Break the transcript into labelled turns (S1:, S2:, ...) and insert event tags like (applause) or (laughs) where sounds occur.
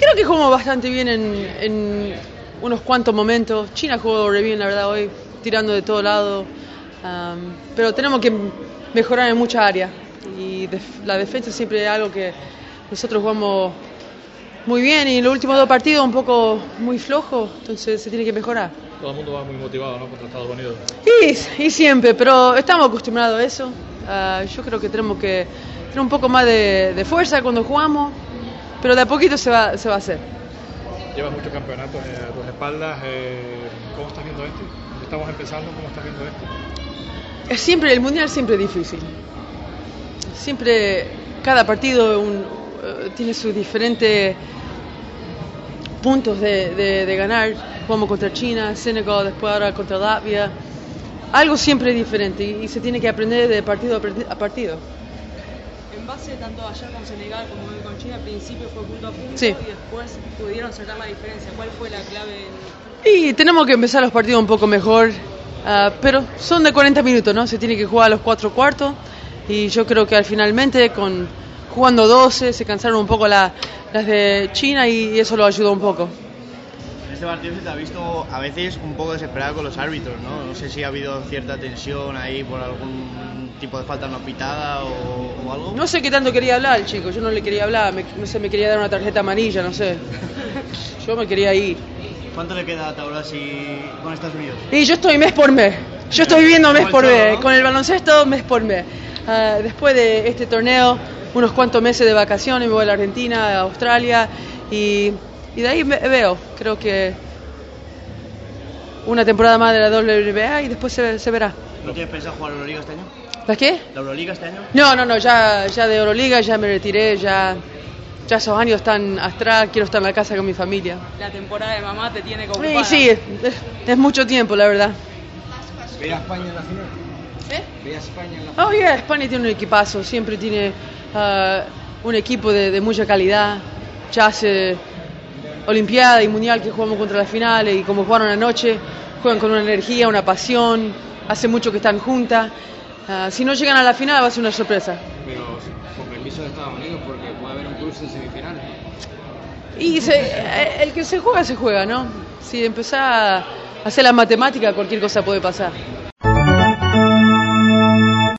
S1: creo que jugamos bastante bien en, en unos cuantos momentos. China jugó re bien, la verdad, hoy, tirando de todo lado. Um, pero tenemos que mejorar en muchas áreas. Y def- la defensa siempre es algo que nosotros jugamos muy bien y en los últimos dos partidos un poco muy flojo, entonces se tiene que mejorar.
S2: Todo el mundo va muy motivado ¿no? contra Estados Unidos.
S1: Y, y siempre, pero estamos acostumbrados a eso. Ah, yo creo que tenemos que tener un poco más de, de fuerza cuando jugamos, pero de a poquito se va, se va a hacer.
S2: Llevas muchos campeonatos eh, a tus espaldas. eh, ¿Cómo estás viendo este? Estamos empezando. ¿Cómo estás viendo este?
S1: Es siempre, el mundial siempre es difícil. Siempre, cada partido un- eh, tiene sus diferentes puntos de, de- de ganar. Jugamos contra China, Senegal, después ahora contra Latvia. Algo siempre es diferente y, y se tiene que aprender de partido a parti- a partido.
S3: En base tanto ayer con Senegal como hoy con China, al principio fue punto a punto
S1: Sí.
S3: y después pudieron sacar la diferencia. ¿Cuál fue la clave? en-
S1: Y tenemos que empezar los partidos un poco mejor, ah, pero son de 40 minutos, ¿no? Se tiene que jugar a los cuatro cuartos y yo creo que al finalmente con jugando 12 se cansaron un poco la- las de China y eso lo ayudó un poco.
S4: Este partido se te ha visto a veces un poco desesperado con los árbitros, ¿no? No sé si ha habido cierta tensión ahí por algún tipo de falta no pitada o, o algo.
S1: No sé qué tanto quería hablar chico, yo no le quería hablar, me- no sé, me quería dar una tarjeta amarilla, no sé. (laughs) Yo me quería ir.
S4: ¿Cuánto le queda a Taurasi con Estados Unidos?
S1: Y yo estoy mes por mes. Yo estoy viviendo mes por mes. Con el baloncesto, mes por mes. Ah, después de este torneo, unos cuantos meses de vacaciones, me voy a la Argentina, a Australia. Y, y de ahí me- veo, creo que una temporada más de la WNBA y después se, se verá.
S4: ¿No tienes pensado jugar Euroliga este año?
S1: ¿La qué?
S4: ¿La Euroliga este año?
S1: No, no, no, ya, ya de Euroliga ya me retiré, ya, ya esos años están atrás, quiero estar en la casa con mi familia.
S3: La temporada de mamá te tiene
S1: Y
S3: ocupada.
S1: sí, es, es mucho tiempo, la verdad.
S5: ¿Veía a España en la final?
S1: ¿Eh?
S5: ¿Veía a España en la
S1: Oh, yeah, España tiene un equipazo, siempre tiene ah, un equipo de, de mucha calidad. Ya hace Olimpiada y Mundial que jugamos contra las finales y como jugaron anoche, juegan con una energía, una pasión, hace mucho que están juntas. Ah, si no llegan a la final va a ser una sorpresa.
S5: Pero con permiso de Estados Unidos, porque puede haber un cruce en semifinales.
S1: Y se- eh, el que se juega, se juega, ¿no? Si empezás a hacer la matemática, cualquier cosa puede pasar.